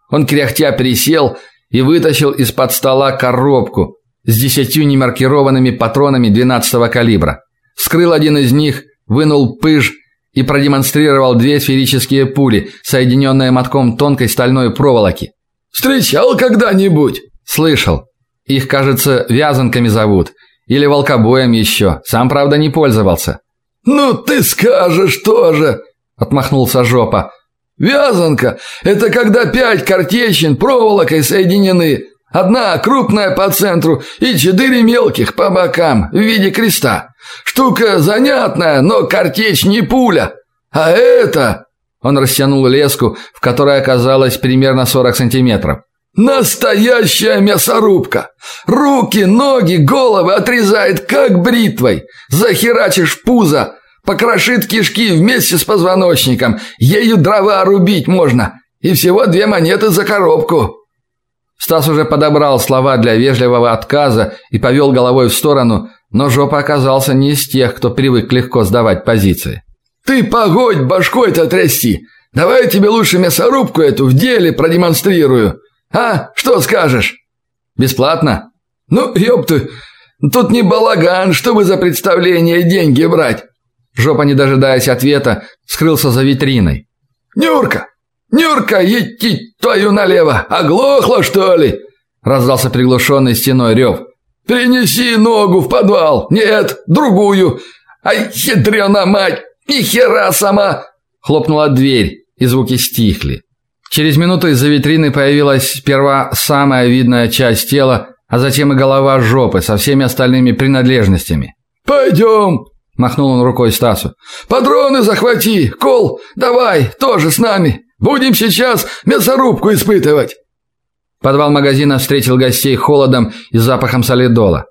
Он кряхтя присел и вытащил из-под стола коробку с десятью немаркированными патронами 12-го калибра. Вскрыл один из них, вынул пыж и продемонстрировал две сферические пули, соединенные мотком тонкой стальной проволоки.
«Встречал когда-нибудь?»
«Слышал. Их, кажется, вязанками зовут. Или волкобоем еще. Сам, правда, не пользовался».
«Ну ты скажешь тоже!» – отмахнулся Жопа. «Вязанка – это когда пять картечин проволокой соединены. Одна крупная по центру и четыре мелких по бокам в виде креста. Штука занятная, но картечь не пуля. А это...»
Он растянул леску, в которой оказалось примерно 40 сантиметров.
«Настоящая мясорубка! Руки, ноги, головы отрезает, как бритвой! Захерачишь пузо, покрошит кишки вместе с позвоночником, ею дрова рубить можно, И всего две монеты за коробку.
Стас уже подобрал слова для вежливого отказа и повел головой в сторону, но жопа оказался не из тех, кто привык легко сдавать позиции.
Ты погодь башкой-то трясти. Давай я тебе лучше мясорубку эту в деле продемонстрирую. А, что скажешь?
Бесплатно?
Ну, ёпты, тут не балаган, чтобы за представление деньги брать.
Жопа, не дожидаясь ответа, скрылся за витриной.
Нюрка, Нюрка, идти твою налево, оглохла что ли?
Раздался приглушенный стеной рев.
Принеси ногу в подвал. Нет, другую. Ай, хитрена мать, ни хера сама.
Хлопнула дверь и звуки стихли. Через минуту из-за витрины появилась сперва самая видная часть тела, а затем и голова жопы со всеми остальными принадлежностями.
«Пойдем!» – махнул он рукой Стасу. «Патроны захвати! Кол, давай, тоже с нами! Будем сейчас мясорубку испытывать!»
Подвал магазина встретил гостей холодом и запахом солидола.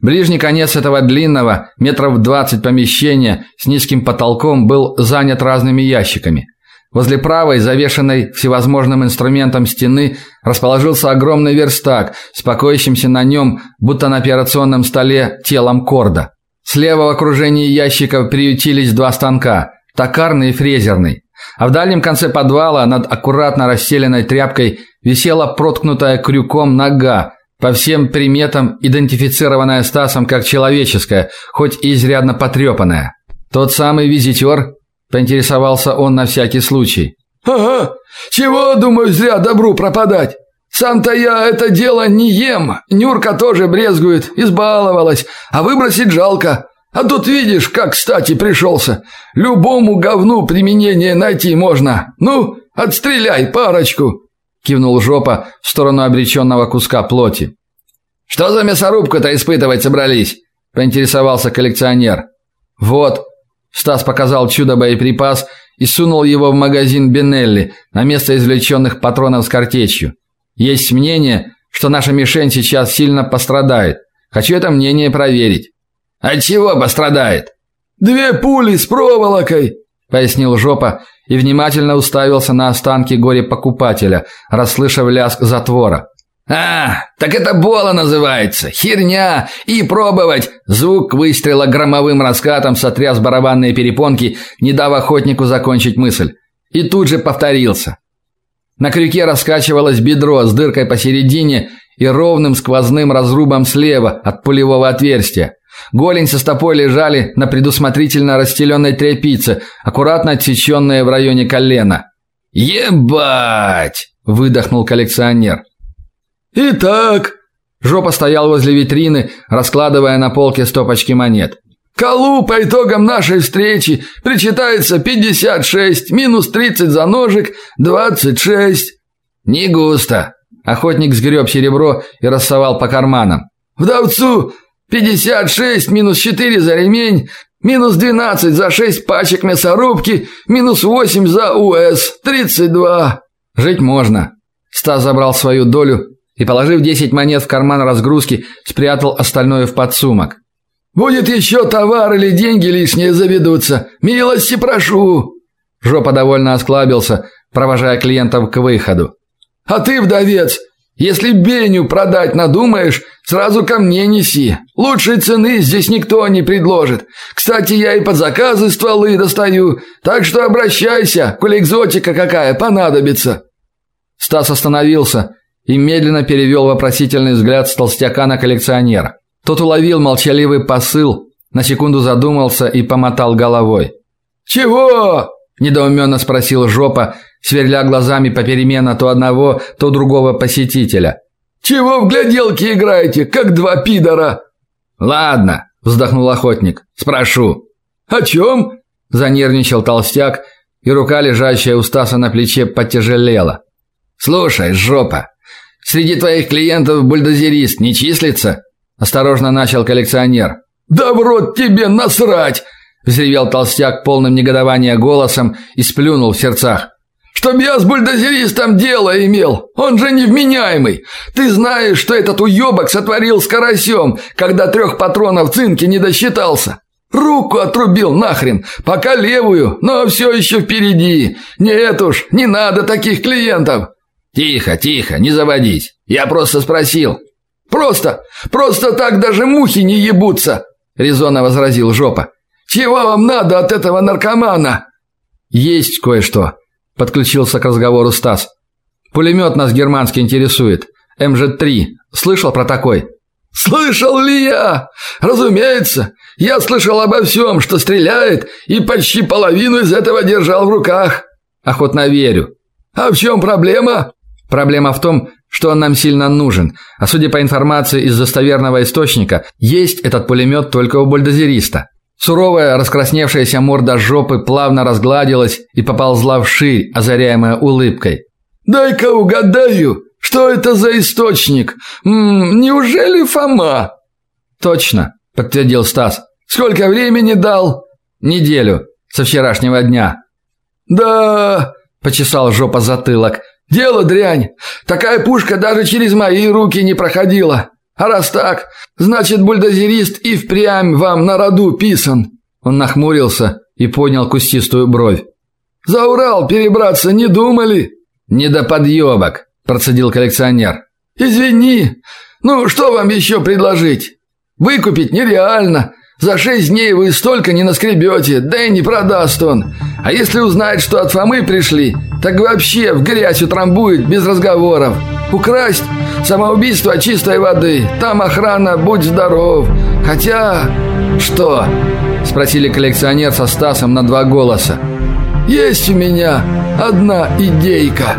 Ближний конец этого длинного, метров двадцать помещения с низким потолком был занят разными ящиками. Возле правой, завешенной всевозможным инструментом стены, расположился огромный верстак, спокоящимся на нем, будто на операционном столе, телом корда. Слева в окружении ящиков приютились два станка – токарный и фрезерный. А в дальнем конце подвала над аккуратно расстеленной тряпкой висела проткнутая крюком нога, по всем приметам идентифицированная Стасом как человеческая, хоть и изрядно потрепанная. Тот самый визитер, поинтересовался он на всякий случай.
Ага. Чего, думаю, зря добру пропадать? Сам-то я это дело не ем. Нюрка тоже брезгует, избаловалась, а выбросить жалко. А тут видишь, как кстати пришелся. Любому говну применение найти можно. Ну, отстреляй парочку
кивнул жопа в сторону обреченного куска плоти.
Что за мясорубку-то испытывать собрались? поинтересовался коллекционер.
Вот, Стас показал чудо-боеприпас и сунул его в магазин Бенелли на место извлеченных патронов с картечью. Есть мнение, что наша мишень сейчас сильно пострадает. Хочу это мнение проверить.
От чего пострадает?
Две пули с проволокой,
пояснил Жопа и внимательно уставился на останки горе-покупателя, расслышав лязг затвора.
А, так это бола называется. Херня. И пробовать. Звук выстрела громовым раскатом сотряс барабанные перепонки, не дав охотнику закончить мысль. И тут же повторился.
На крюке раскачивалось бедро с дыркой посередине и ровным сквозным разрубом слева от пулевого отверстия. Голень со стопой лежали на предусмотрительно расстеленной тряпице, аккуратно отсеченные в районе колена.
«Ебать!» – выдохнул коллекционер.
«Итак...» – Жопа стоял возле витрины, раскладывая на полке стопочки монет. «Колу по итогам нашей встречи причитается 56, минус 30 за ножик, 26».
«Не густо».
Охотник сгреб серебро и рассовал по карманам.
«Вдовцу 56 минус 4 за ремень, минус 12 за 6 пачек мясорубки, минус 8 за УС, 32.
Жить можно. Стас забрал свою долю и, положив 10 монет в карман разгрузки, спрятал остальное в подсумок.
Будет еще товар или деньги лишние заведутся. Милости прошу.
Жопа довольно осклабился, провожая клиентов к выходу.
А ты, вдовец, если Беню продать надумаешь, сразу ко мне неси. Лучшей цены здесь никто не предложит. Кстати, я и под заказы стволы достаю, так что обращайся, коли экзотика какая понадобится.
Стас остановился и медленно перевел вопросительный взгляд с толстяка на коллекционера. Тот уловил молчаливый посыл, на секунду задумался и помотал головой.
«Чего?»
– недоуменно спросил Жопа, сверля глазами попеременно то одного, то другого посетителя.
Чего в гляделки играете, как два пидора?
Ладно, вздохнул охотник. Спрошу.
О чем?»
– занервничал толстяк, и рука, лежащая у Стаса на плече, потяжелела.
Слушай, жопа, среди твоих клиентов бульдозерист не числится? Осторожно начал коллекционер.
Да в рот тебе насрать,
взревел толстяк полным негодования голосом и сплюнул в сердцах.
Чтоб я с бульдозеристом дело имел. Он же невменяемый. Ты знаешь, что этот уебок сотворил с карасем, когда трех патронов цинки не досчитался. Руку отрубил нахрен, пока левую, но все еще впереди. Нет уж, не надо таких клиентов.
Тихо, тихо, не заводись. Я просто спросил.
Просто, просто так даже мухи не ебутся, резонно возразил Жопа. Чего вам надо от этого наркомана?
Есть кое-что, подключился к разговору Стас. Пулемет нас германский интересует. МЖ-3. Слышал про такой?
Слышал ли я? Разумеется, я слышал обо всем, что стреляет, и почти половину из этого держал в руках.
Охотно верю.
А в чем проблема?
Проблема в том, что он нам сильно нужен. А судя по информации из достоверного источника, есть этот пулемет только у бульдозериста. Суровая, раскрасневшаяся морда жопы плавно разгладилась и поползла вширь, озаряемая улыбкой.
«Дай-ка угадаю, что это за источник? М -м, неужели Фома?»
«Точно», – подтвердил Стас.
«Сколько времени дал?»
«Неделю, со вчерашнего дня».
«Да...» – почесал жопа затылок. «Дело дрянь. Такая пушка даже через мои руки не проходила. А раз так, значит, бульдозерист и впрямь вам на роду писан».
Он нахмурился и поднял кустистую бровь.
«За Урал перебраться не думали?»
«Не до подъебок», – процедил коллекционер.
«Извини. Ну, что вам еще предложить? Выкупить нереально. За шесть дней вы столько не наскребете, да и не продаст он. А если узнает, что от Фомы пришли, так вообще в грязь утрамбует без разговоров. Украсть – самоубийство чистой воды. Там охрана, будь здоров. Хотя... Что?
Спросили коллекционер со Стасом на два голоса.
Есть у меня одна идейка.